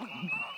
Mm-hmm.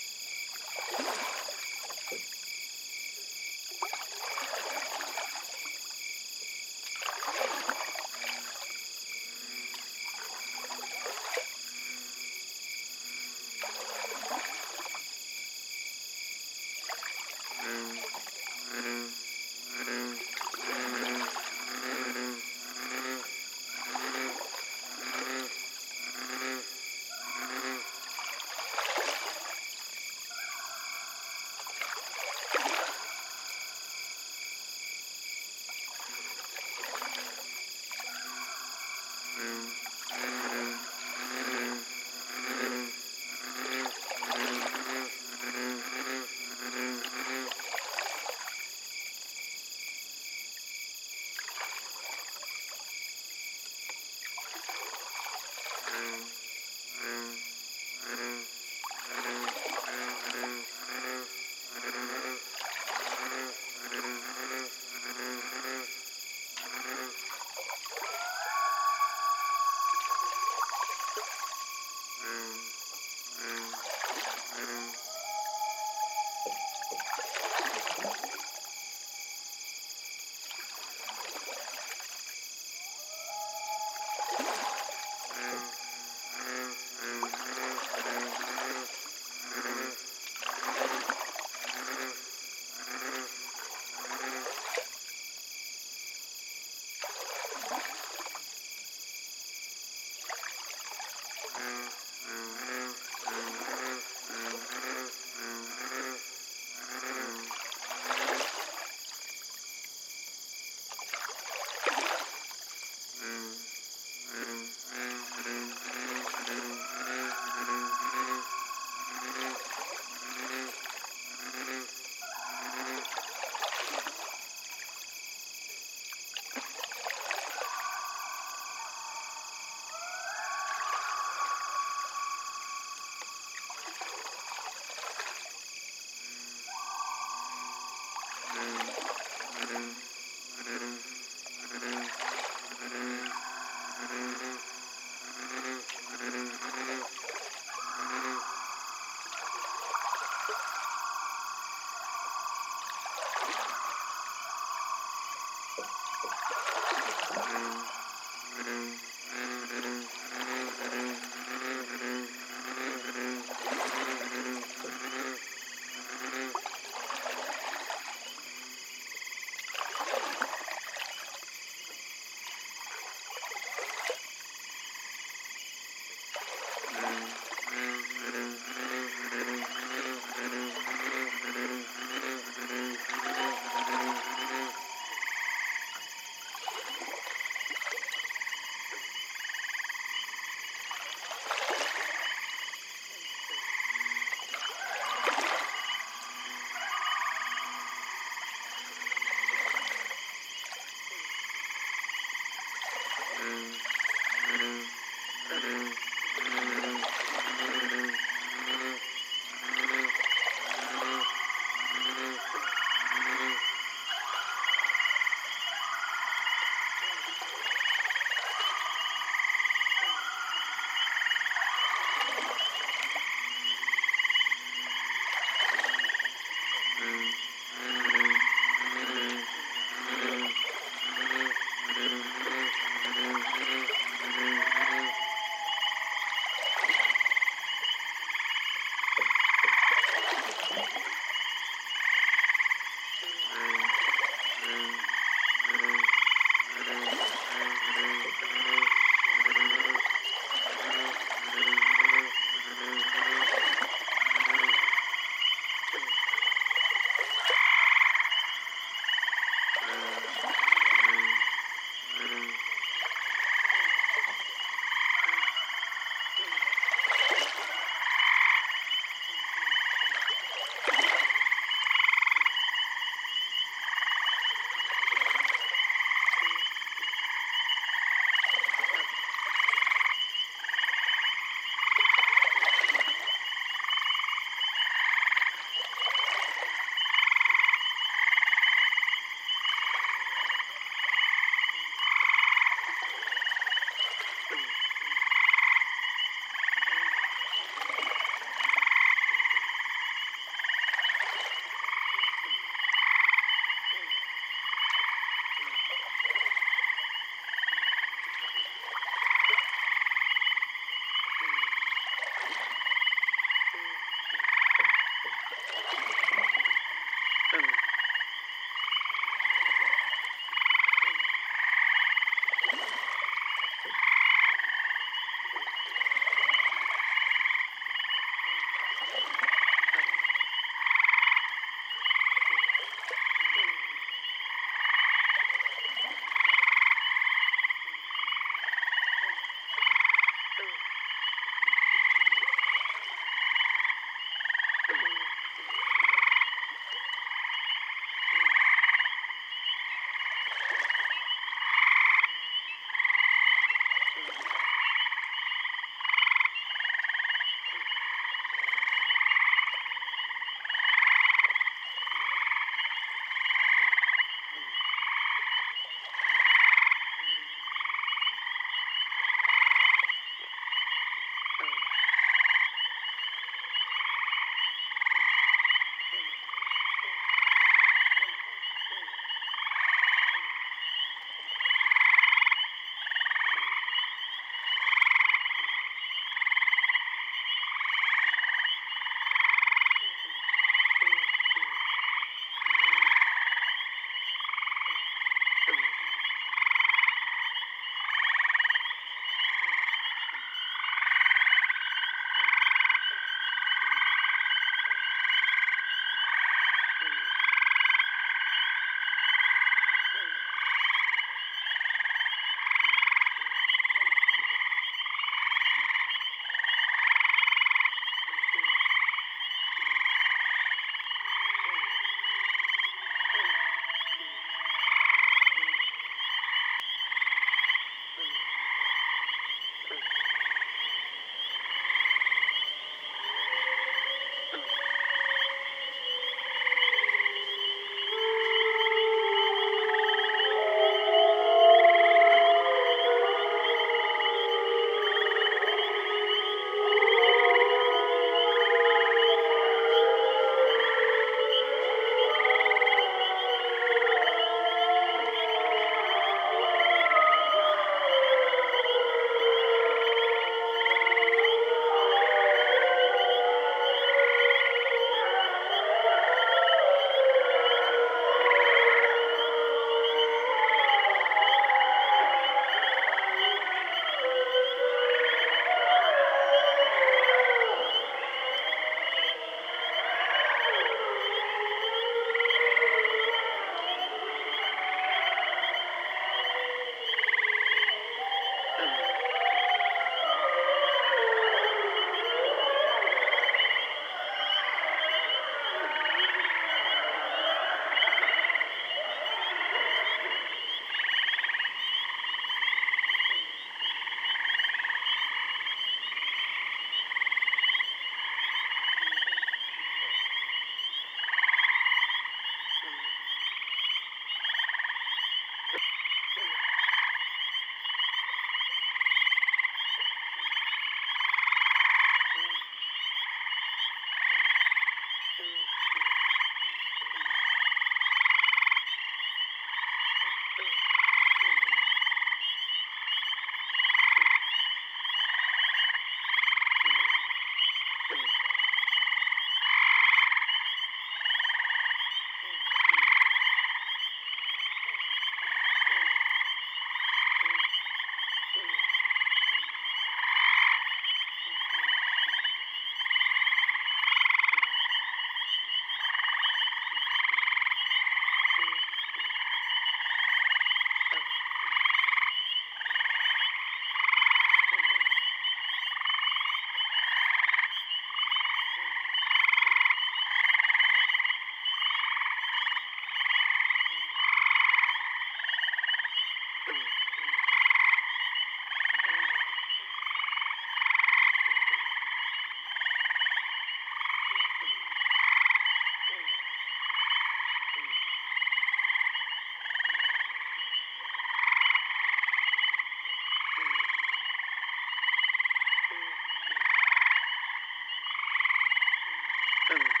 Jackson.